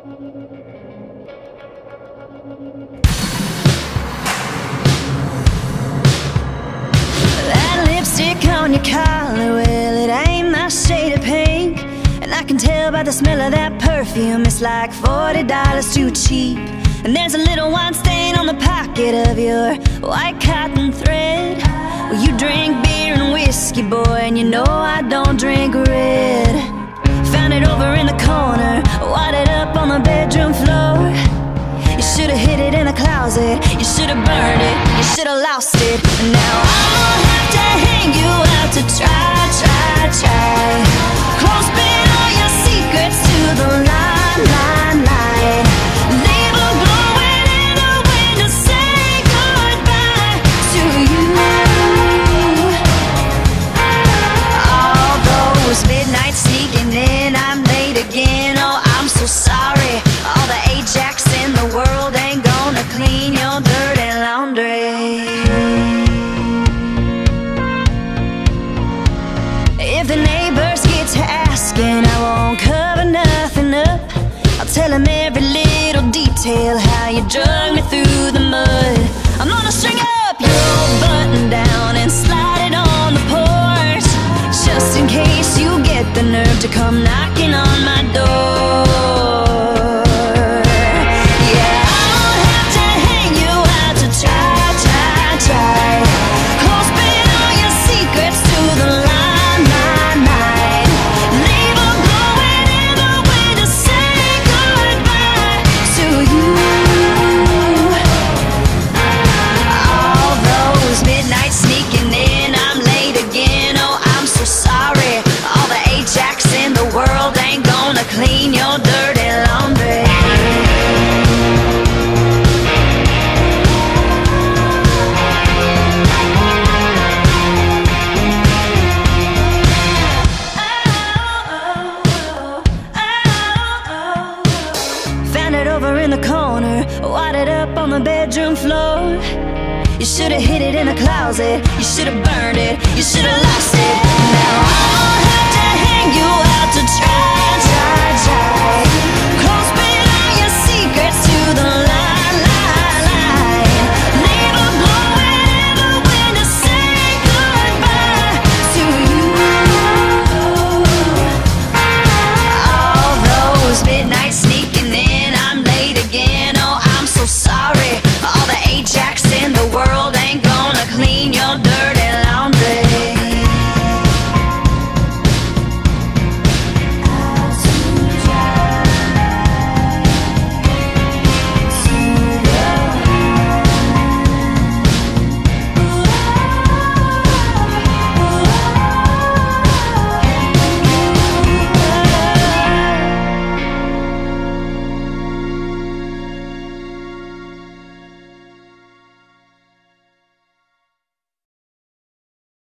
That lipstick on your collar, well, it ain't my shade of pink. And I can tell by the smell of that perfume, it's like $40 too cheap. And there's a little wine stain on the pocket of your white cotton thread. Well, you drink beer and whiskey, boy, and you know I don't drink red. Found it over in the corner, closet, you should've burned it, you should've lost it. Tell him every little detail how you drug me through the mud. I'm gonna string up your button down and slide it on the porch. Just in case you get the nerve to come over in the corner, wadded up on the bedroom floor. You should've hid it in a closet, you should've burned it, you should've lost it. Now